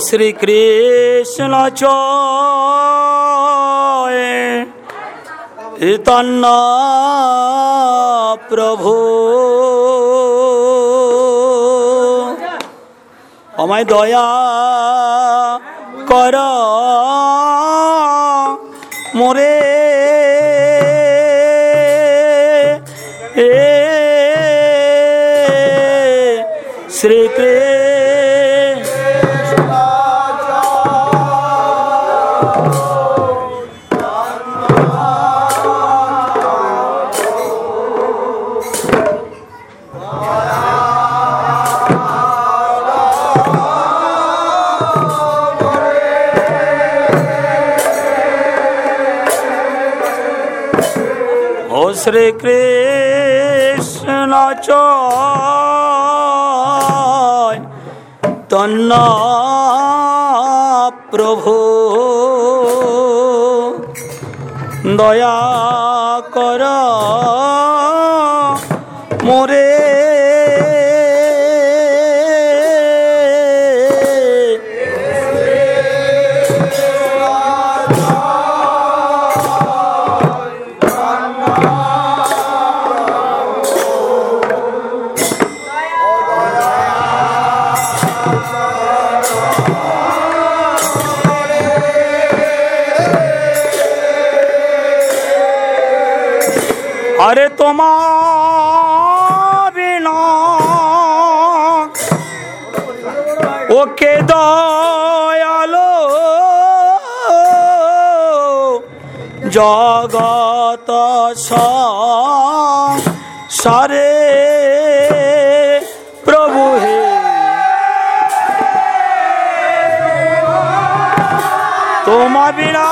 শ্রী কৃষ্ণ চৈতন্য প্রভু। আমায় দয়া কর। শ্রী কৃষ্ণ চয় তোমার ওকে দয়ালো জগত সারে প্রভু হে। তোমা বিনা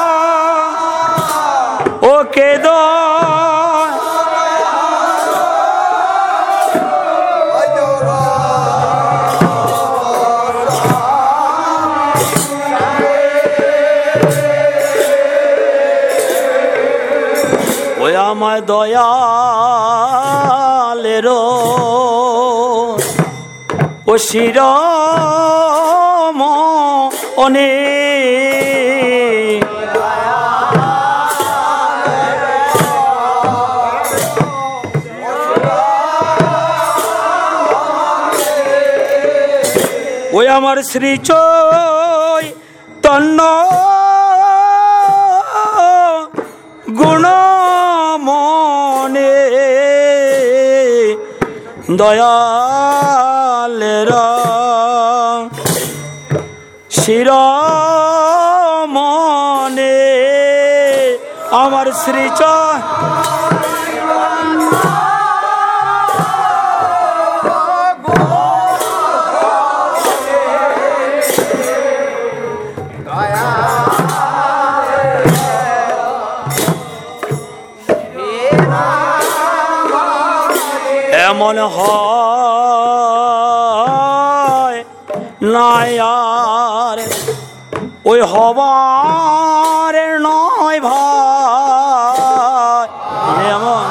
ওই আমার দয়ালের। ও শির অনে। ওই আমার শ্রী চৈ তন্ন দয়ালের শির মনে আমার শ্রী হয় নায়ার ওই হবার নয় ভাই। এমন।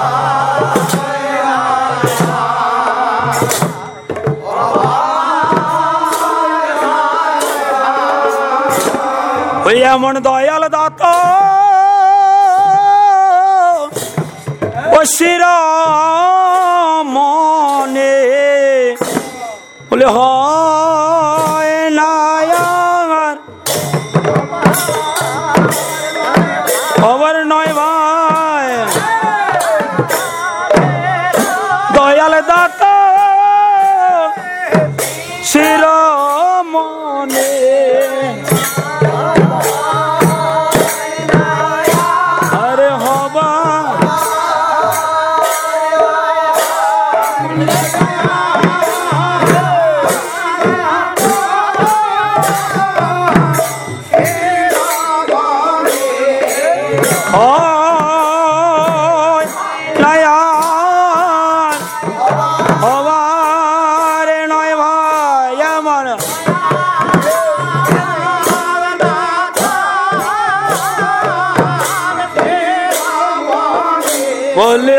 ওই এমন দয়াল দাত ও শিরা দাতা বলে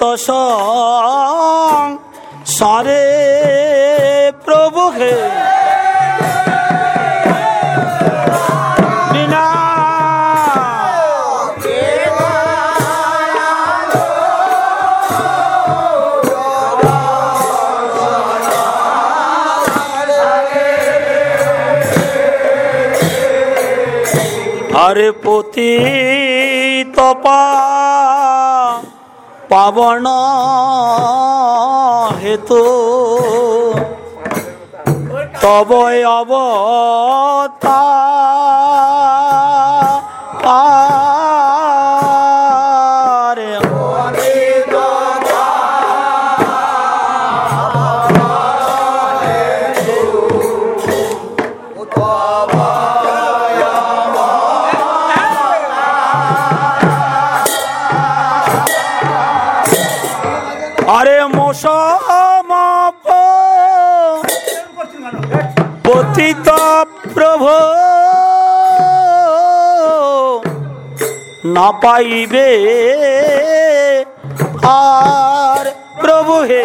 সং। সারে প্রভু হে। পতি তপা পাবন হেতু। তবয় অবতা। না পাইবে। আর প্রভু হে।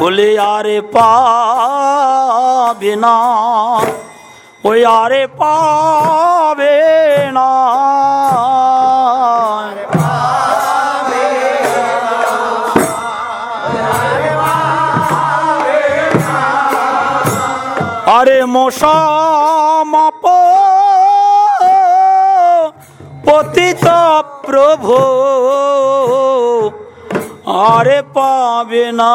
বলে আরে পাবে ওই আরে পাবে না। আরে মশামাপ পতিত প্রভু আরে পাবে না।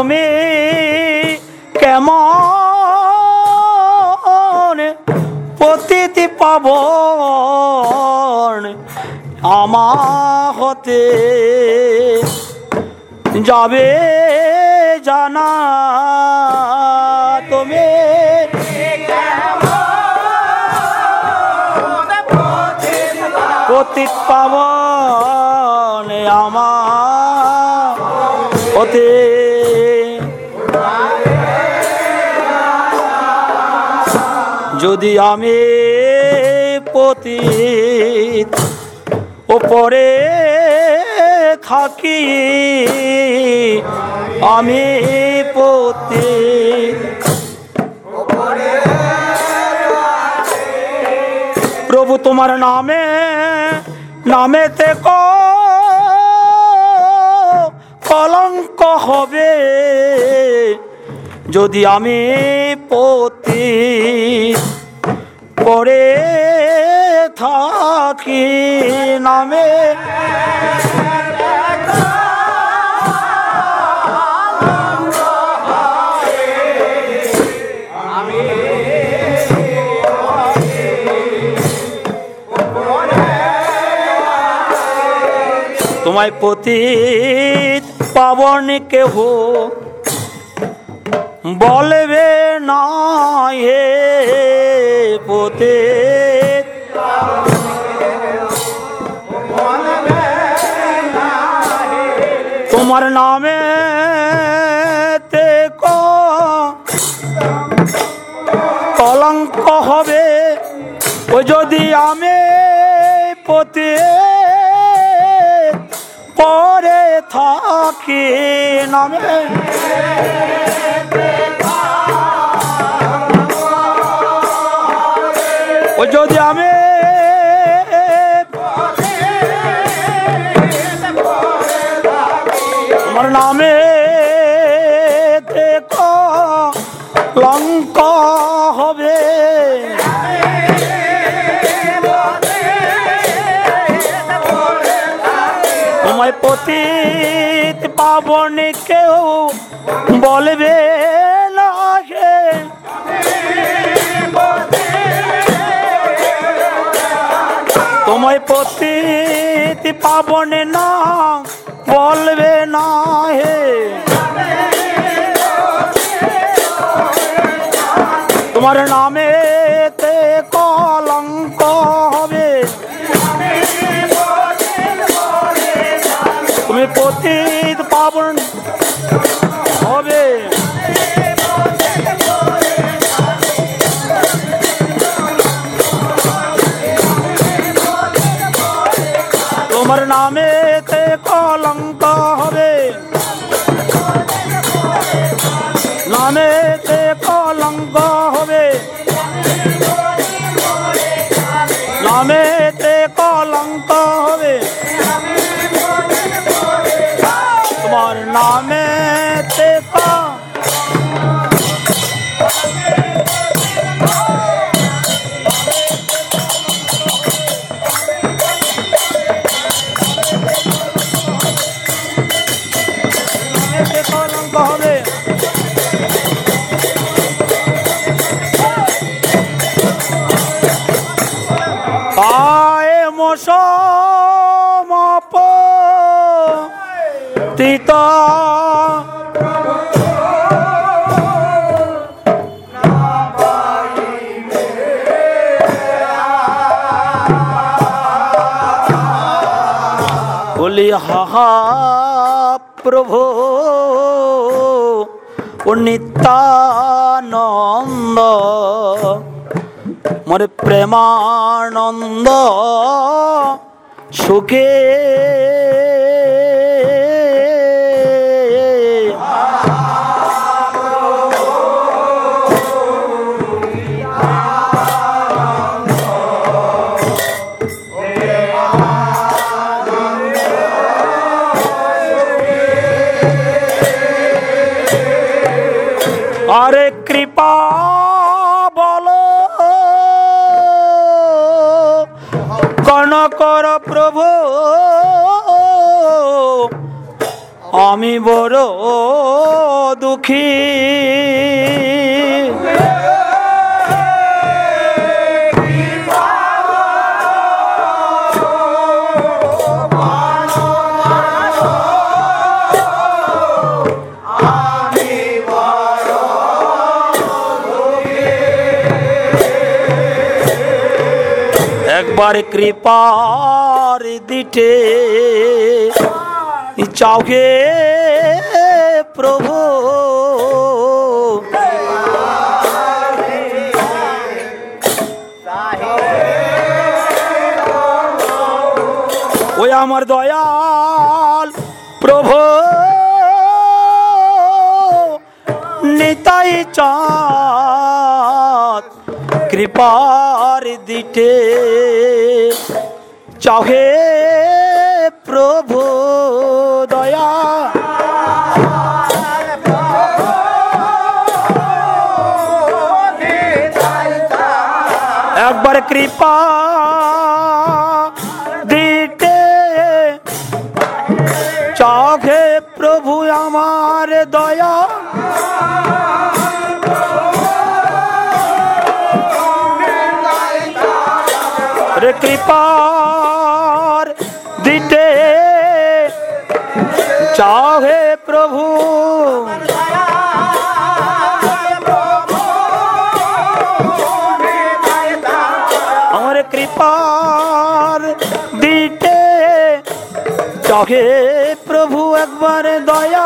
তুমি কেমন? প্রতিটি পাবন আমা হতে যাবে জানা আমি পতিত ওপরে থাকি। আমি পতি প্রভু তোমার নামে, নামেতে কলঙ্ক হবে। যদি আমি পতি পরে থাকি নামে। তোমায় পতিত পাবন কেহ বলবে না হে পতিত তোমার নামে কলঙ্ক হবে। ও যদি আমি পতি পরে থাকি নামে। পাবন না বলবে না হে। তোমার নামে তে কলঙ্ক বলি হাহা প্রভু ও নিত্যানন্দ মোর প্রেমানন্দ সুখে আমি বড় দুঃখী। একবার কৃপার দিটে চাওকে আমার দয়াল প্রভু। নিতাই চাঁদ কৃপার দিটে চাহে প্রভু দয়া। একবার কৃপা রে কৃপার দিতে চাহে প্রভু। আমার কৃপার দিতে চাহে প্রভু। একবার দয়াল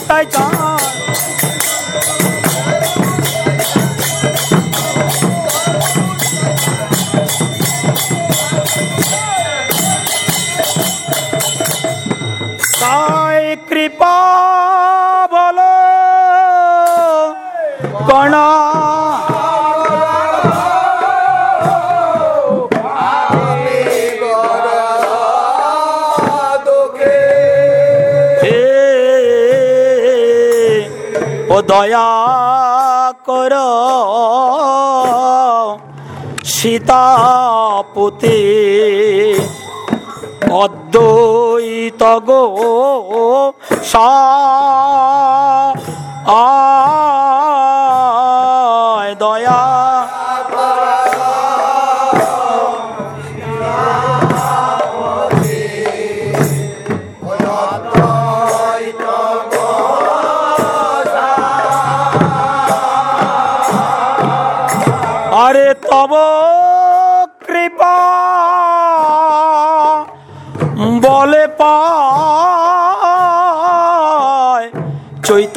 প্রভু নিতাই ও দয়া কর। সীতাপতি অদ্বৈত গো সায়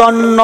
চৈতন্য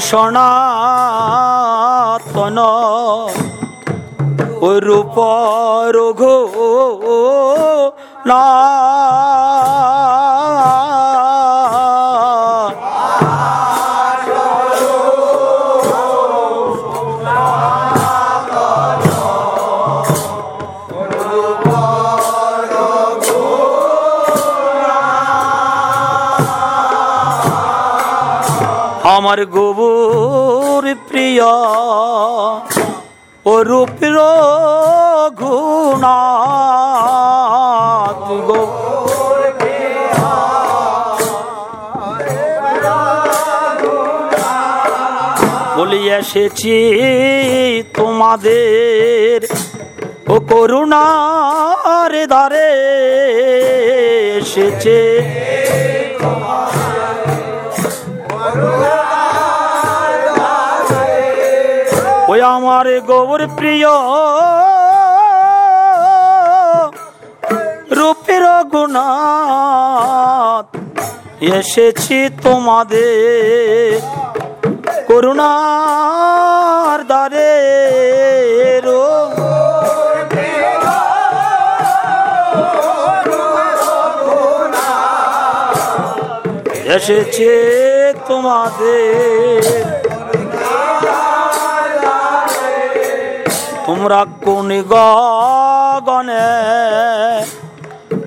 সনাতন রূপ রঘু না আমার গোবর প্রিয় ও রূপের গুণা গো। বলি এসেছি তোমাদের ও করুণার ধারে এসেছে। ওই আমার গোবর প্রিয় রূপের গুণাত এসেছি তোমাদের করুণার দ্বারে। এসেছে তোমাদের তোমরা কোন গগনে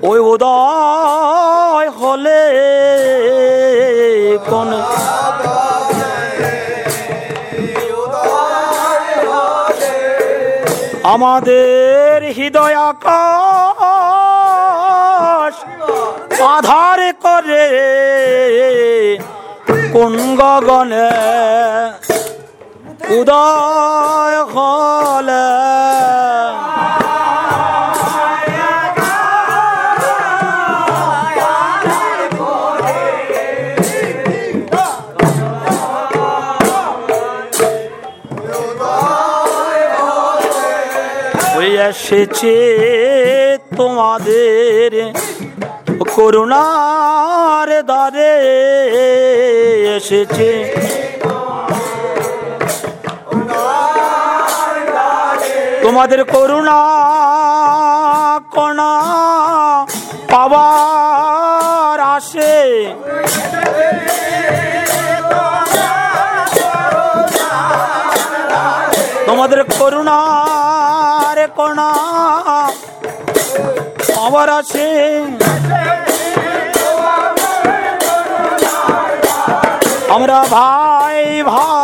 ওই উদয় হলে কোন আমাদের হৃদয় আকাশ আধার করে কোন গগনে উদয় হলে। এসেছে তোমাদের করুণার দ্বারে। এসেছে তোমাদের করুণা কণা পাবার আসে। তোমাদের করুণার কণা পাবার আসে। আমরা ভাই ভাই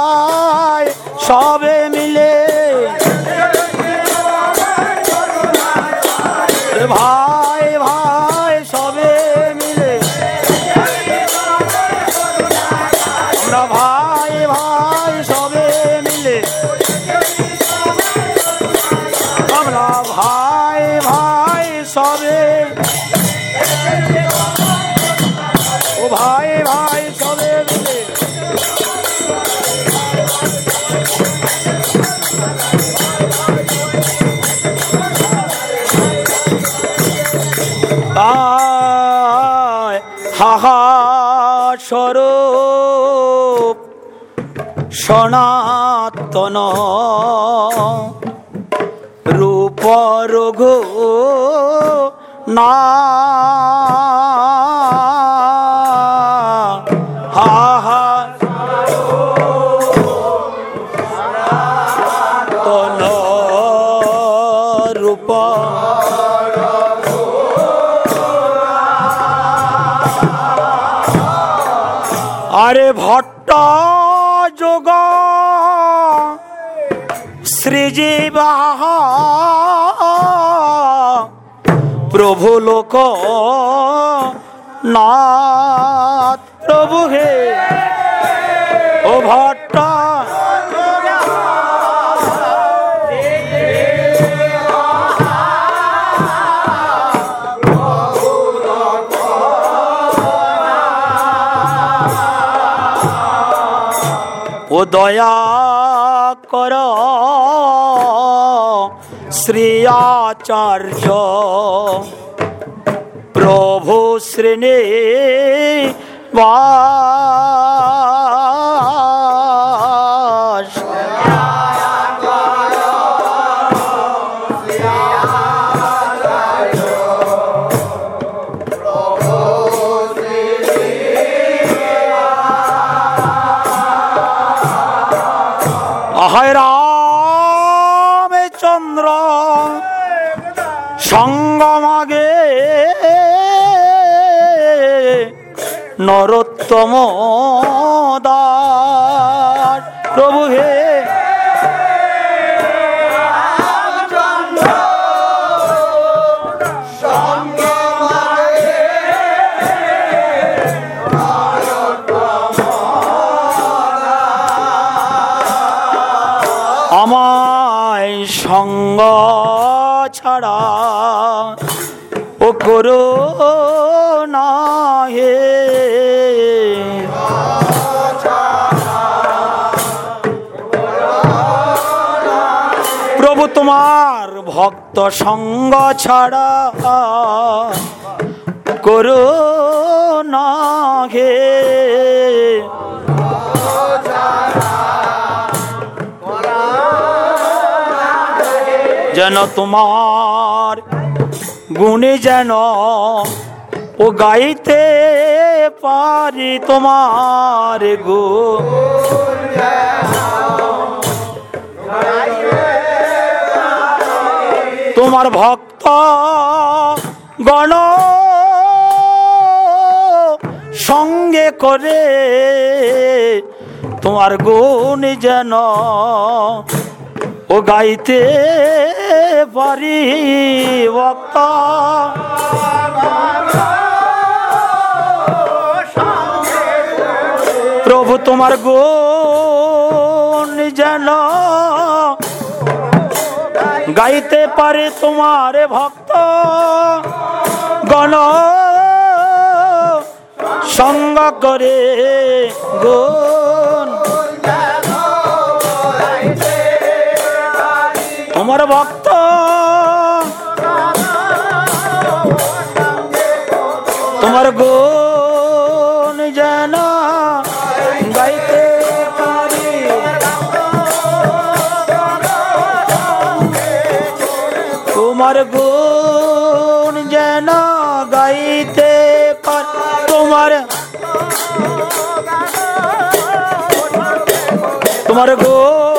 প্রভু লোক নাথ প্রভু হে। ও ভট্ট। ও দয়া। শ্রী আচার্য প্রভু দাস প্রভু হে। আমায় সঙ্গ ছাড়া ও করো না হে। তোমার ভক্ত সঙ্গ ছাড়া করো হে। যেন তোমার গুণে যেন ও গাইতে পারি তোমার গো। তোমার ভক্ত গণ সঙ্গে করে তোমার গুণ যেন ও গাইতে পারি ভক্ত। প্রভু তোমার গুণ যেন গাইতে পারে তোমার ভক্ত। গণ সঙ্গ করে গুণ। তোমার ভক্ত তোমার গুণ। তোমার গুণ যেন গাইতে পার। তোমার তোমার গুণ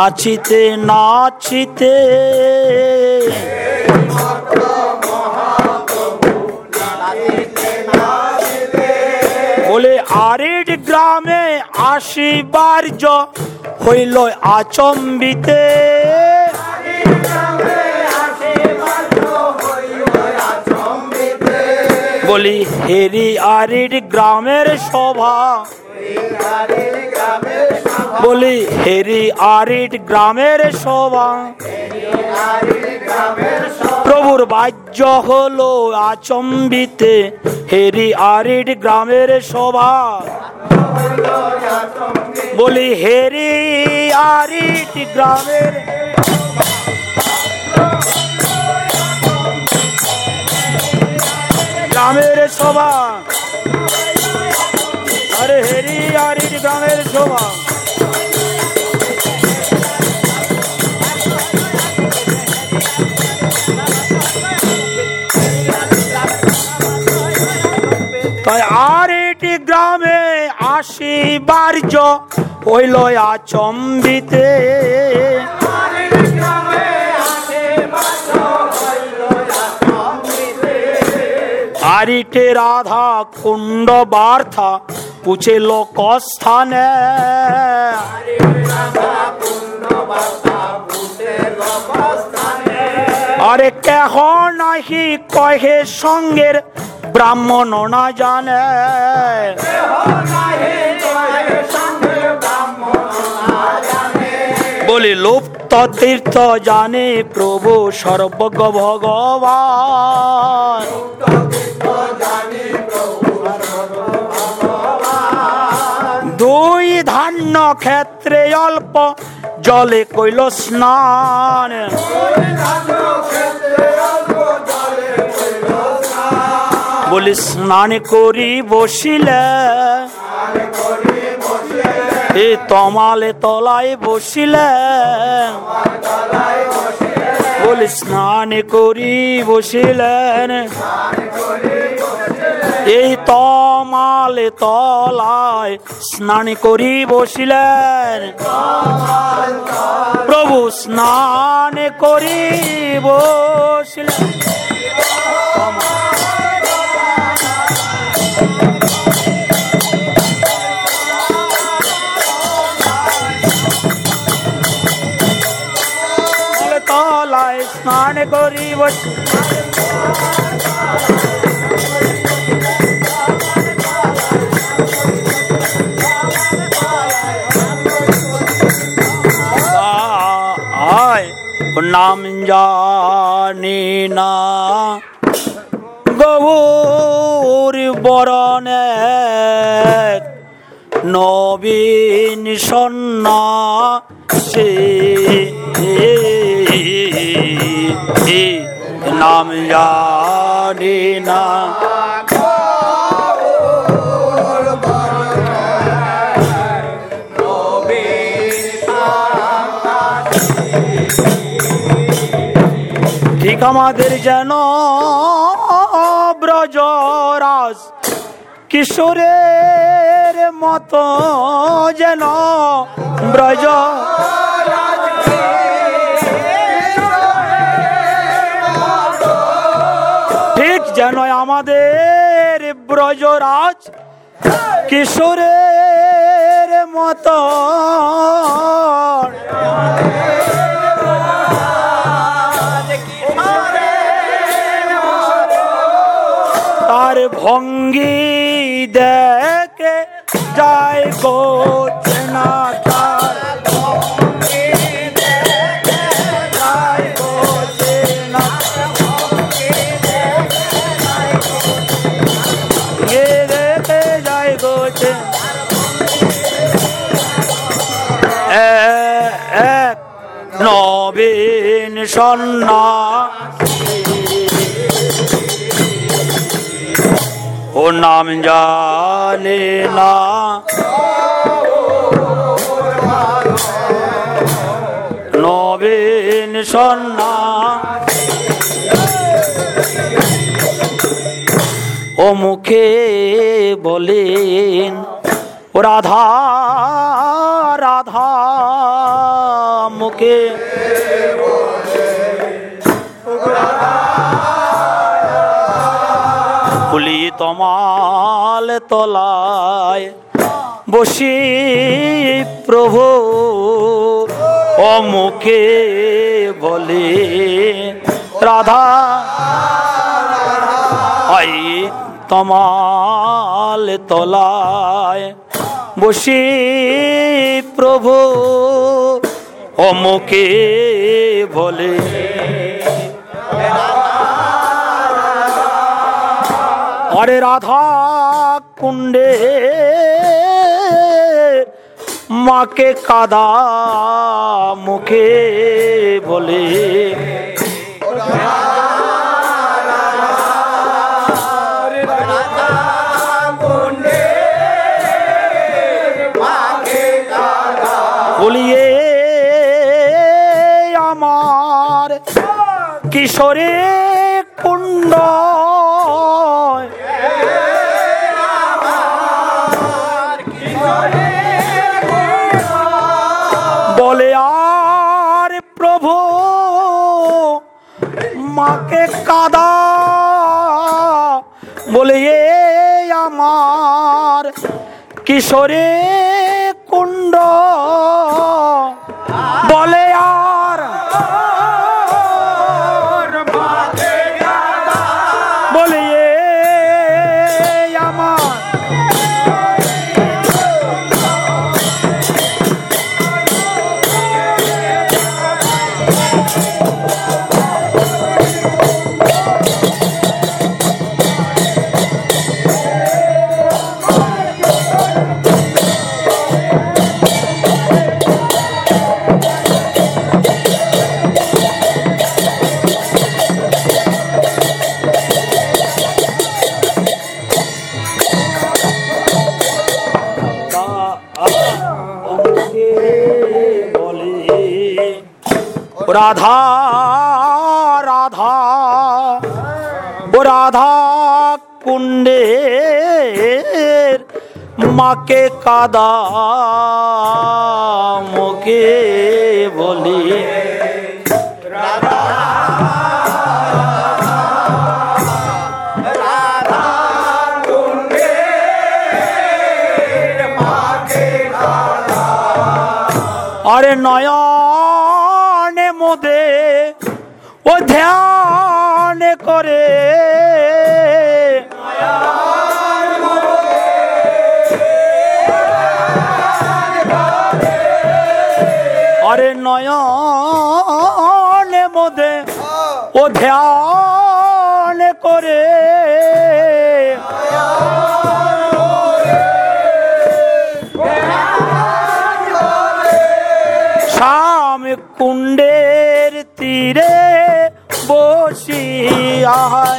নাচিতে নাচিতে। বলে আরেড গ্রামে আসিবার হইল আচম্বিতে। বলি হেরি আরিড গ্রামের সভা বলি, হেরি আরিড গ্রামের সভা। প্রভুর বাহ্য হলো আচম্বিতে, হেরি আরিড গ্রামের সভা। বলি, হেরি আরিড গ্রামের গ্রামের সভা। আরে হেরি আরিড গ্রামের শোভা। আর এটি গ্রামে আসিবার হইল আচম্বিতে। হারিটে রাধা কুণ্ড বার্থা পুছে লোক স্থানে আরে কেহ নাহি কহে সঙ্গের ব্রাহ্মণ না জানে বলি লুপ্ত তীর্থ জানে প্রভু সর্বজ্ঞ ভগবান ক্ষেত্রে অল্প জলে কইল স্নান। বলি, স্নান করি বসিলে। এ তমালে তলায় বসিলে। বলি, স্নান করি বসিলেন। এই তমালে তলায় স্নান করি বসিলেন প্রভু স্নান করি বসিলেন তলায় স্নান করি বসি নাম জানি না। গৌর বরণে নবীন সন্না সে নাম জানি না। ঠিক আমাদের যেন ব্রজরাজ কিশোরের মতো যেন ব্রজ ঠিক যেন আমাদের ব্রজরাজ কিশোরের মতো তার ভঙ্গি দেখে যায় গোছে না তার নবীন সন্না ও নাম জানে না। নবীন সন্না। ও মুখে বলেন রাধা রাধা মুখে ফুলি তমাল তলায়। বসি প্রভু অমুখে বলে, রাধা, আই তমাল তলায়। বসি প্রভু, অমুকে বলে। আরে রাধা কুণ্ডে মাকে কাদা মুখে বলে। বলিয়ে আমার কিশোরে কুণ্ড কাদা বলে এ আমার কিশোরে কুণ্ড রাধা রাধা ও রাধা কুণ্ডের মাকে কাদা মুখে বলি আরে নয়নে ও ধ্যান করে। আরে নয় মধ্যে ও ধ্যান Shah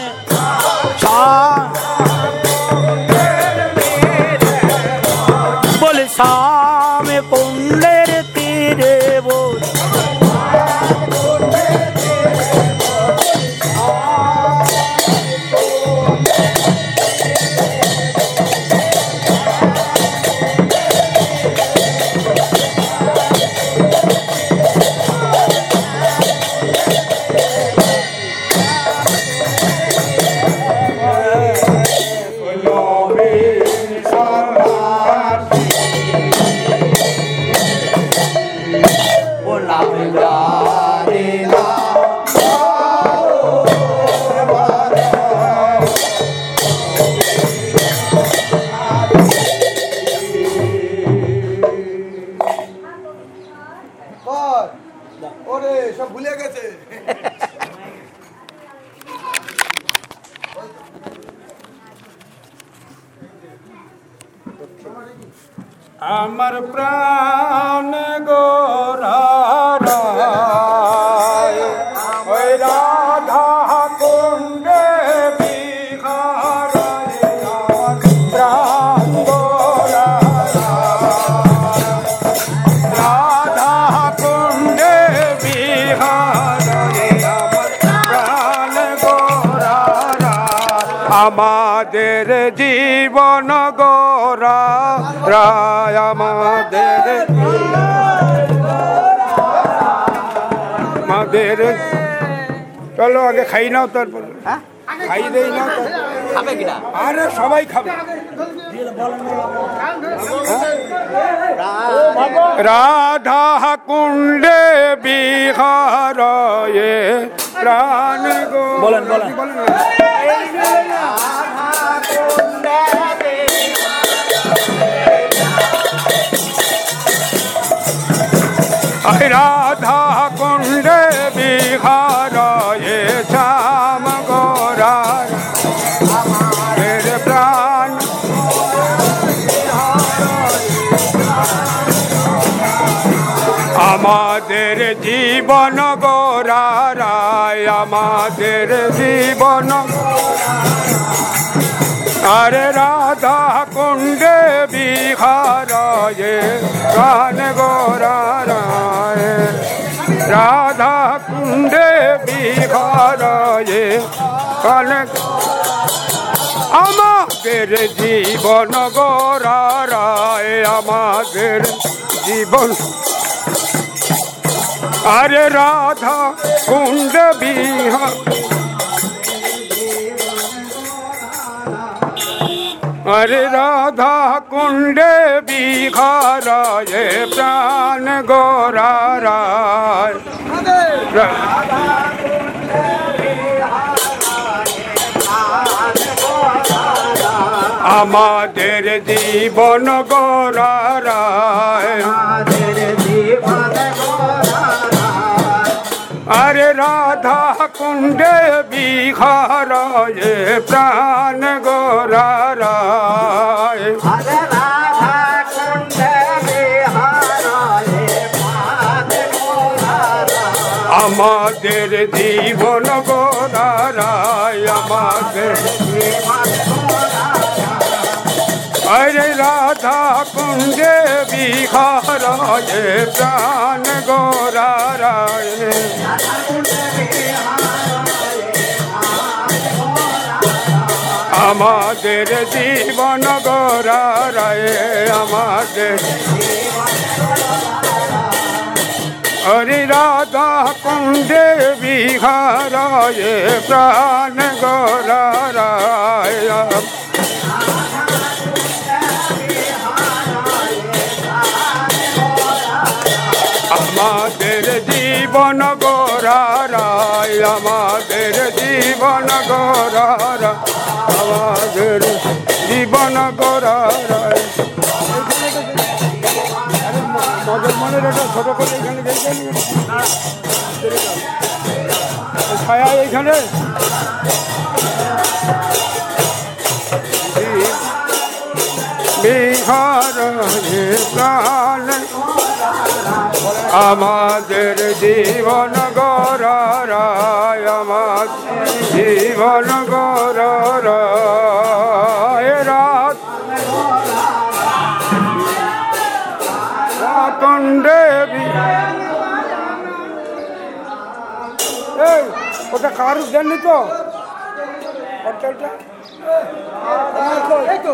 কর। আগে খাই নাও তারপর। হ্যাঁ? খাই দেই নাও। খাবে কিনা? আরে সবাই খাবে। রাধা কুণ্ডে গোরারায় আমাদের জীবন। আরে রাধা কুণ্ডে বিহারায় গান গোরারায়। রাধা কুণ্ডে বিহারায় গান আমাদের জীবন গোরারায়, আমাদের জীবন আরে রাধা কুণ্ড বিহার হরে রাধা কুণ্ডে বিহারায় প্রাণ গোরারায়। আমাদের জীবন গোরারায়। আরে রাধা কুণ্ডে বিহারায় প্রাণ গোরারায়। আমাদের জীবন গোরারায় আমাদের আরে রাধা কুণ্ডে বিহারায় প্রাণ গোরারায় আমাদের জীবন গোরারায় আমাদের হরি রাধা কুণ্ডে বিহারায় প্রাণ গোরারায় আমাদের জীবন গোরারা আমাদের জীবন মদন মনের একটা এখানে ছায়া এইখানে। বিহার আমাদের জীবন গরায় আমার জীবন এই ওটা কারুর দেননি তো তো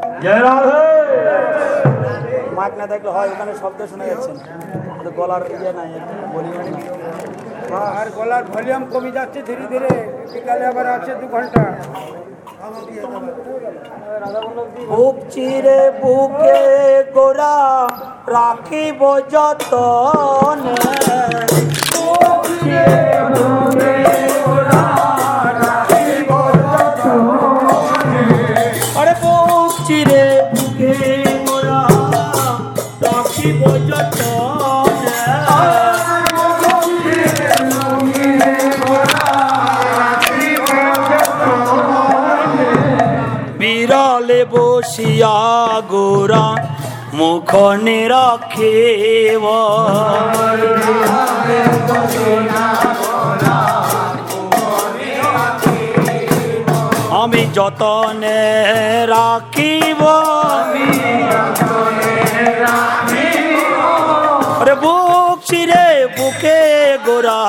মাইক না থাকলে হয় ওখানে শব্দ শোনা যাচ্ছে না। গলার ইয়ে নাই ভলিউম আর গলার ভলিউম কমে যাচ্ছে ধীরে ধীরে। বিকালে আবার আছে দু ঘণ্টা। বুক চিরে বুকে গোরা রাখিব যতনে আরে বিরলে বসিয়া গোরা মুখ নিরখিব আমি যতনে রাখিব আরে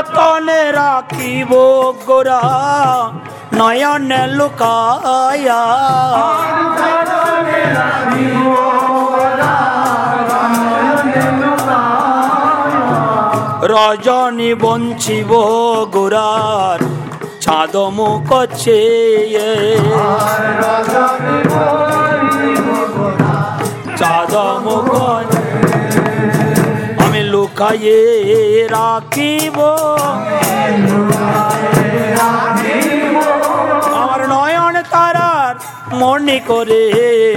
যতনে রাখিব গোরা নয়নে লুকায়া। রজনী বঞ্চিব গোরার চাঁদ মুখ চাঁদ আমি রাখিব। আমার নয়ন তারার মনে করে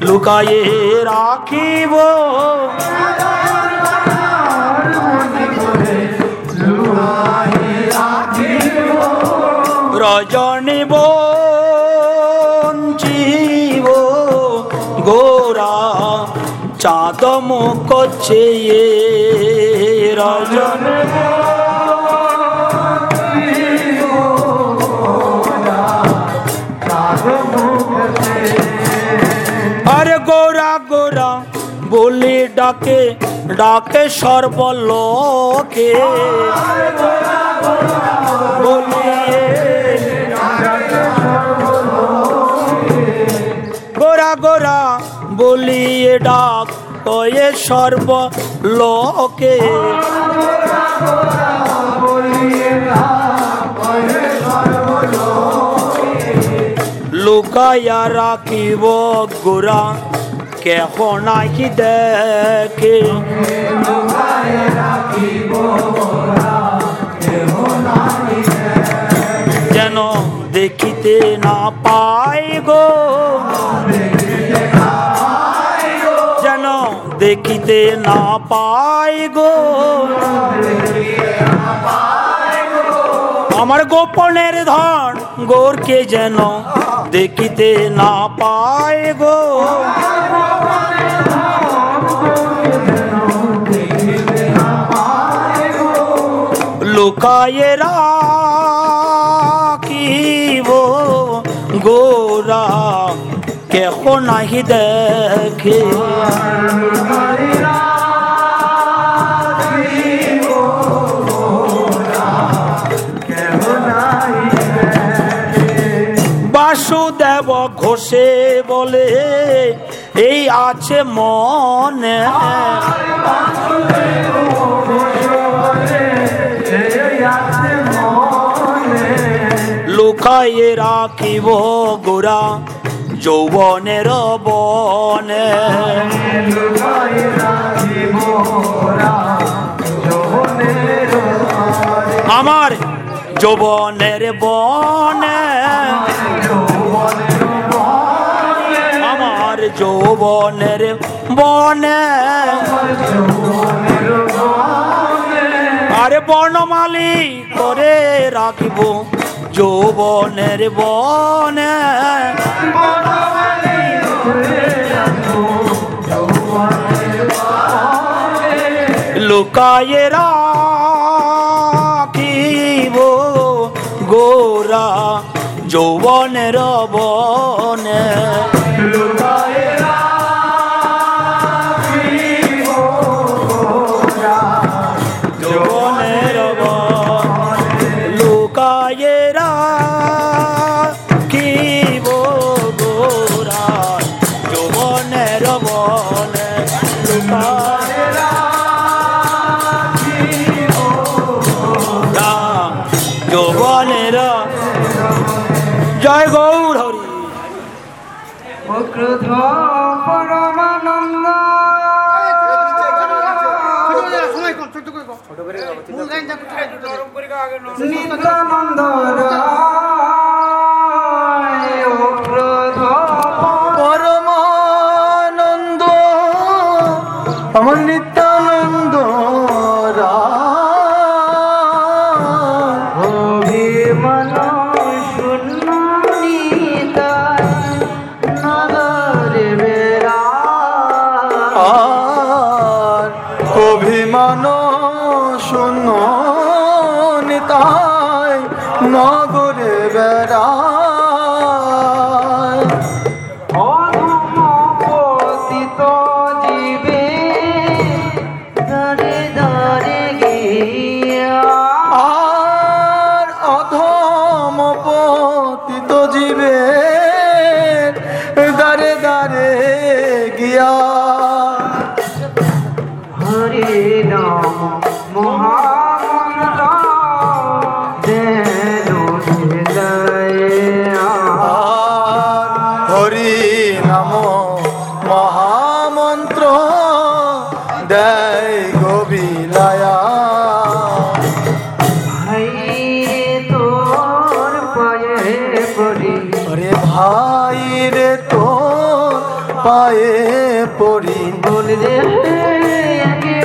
লুকায়ে রাখিব। রজনী বঞ্চিব। গোরা চাঁদ মুখ চেয়ে রজনী আরে গোরা গোরা বলি ডাকে ডাকে সর্বলোকে। বলি গোরা গোরা বলিয়ে ডাক কয়ে সর্বলোকে লুকাইয়া রাখিব গোরা কেহ নাকি দেখে। যেন দেখিতে না পাই গো। দেখিতে না পাই গো আমার গোপনের ধন গোরকে যেন দেখিতে না পাই গো লুকায়ে কেহ নাহি দেখে। বাসুদেব ঘোষে বলে এই আছে মনে। লুকাইয়ে রাখিব গোরা। যৌবনের বনে। আমার যৌবনের বনে। আমার যৌবনের বনে। আরে বনমালী করে রাখিব। যৌবনের বনে লুকায়ে রাখিব গোরা যৌবনের বনে যৌবনের জয় গৌর হরি। ক্রোধ পরমানন্দ। নিত্যানন্দ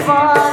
Bye.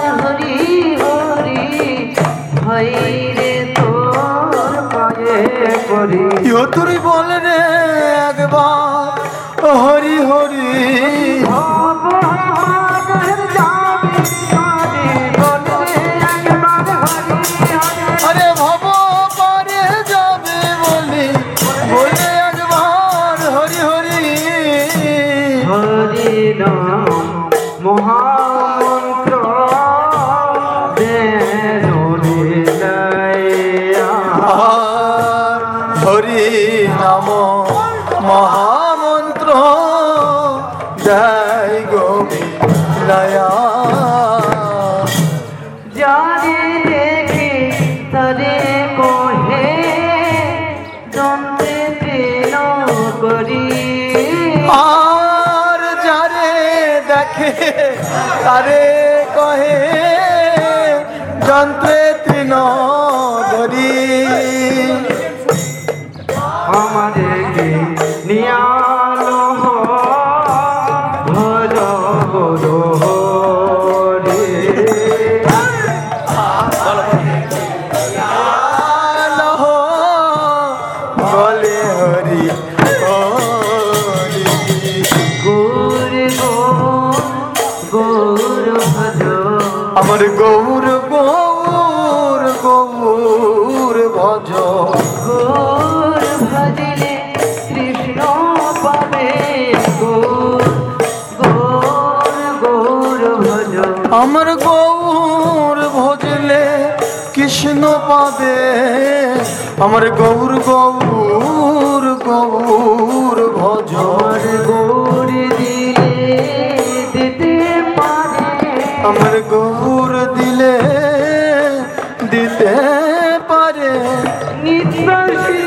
কৃষ্ণ পাবে আমার গৌর গৌর গৌর ভজর গৌর দিলে আমার গৌর দিলে দিতে পারে। নিশ্বাস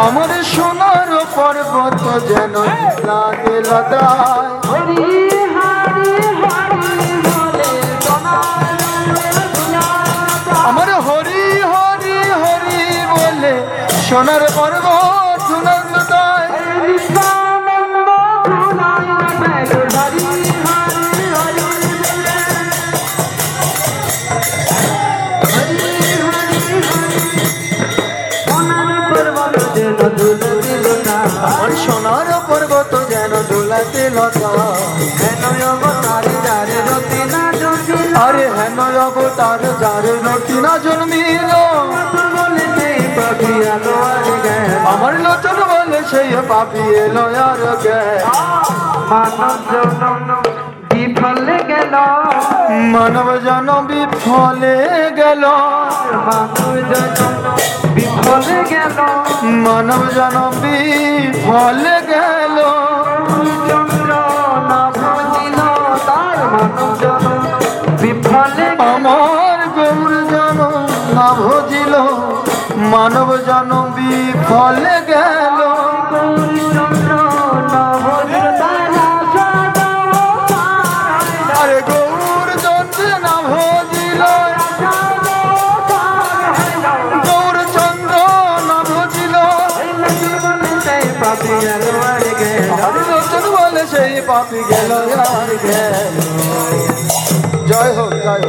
আমার সোনার পর্বত যেন লাগে আমার হরি হরি হরি বলে সোনার পর্বত সোনার আরে হেন অবতার যার রতি না জন্মিল আমার লোচন বলে সেই পাপি এলো আর মানব জন বিফলে গেল। মানব জন বিফলে গেল। মানব জনম বিফলে গেল। বিফলে আমার গৌর জনম না ভজিল মানব জনম বিফলে গেল।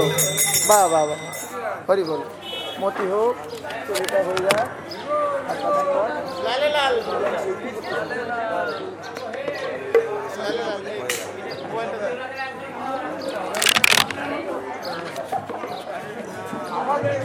হোক বাহ বাহ বাহ। হরি বল। মতি হোক চুরিটা হয়ে যায় আমাদের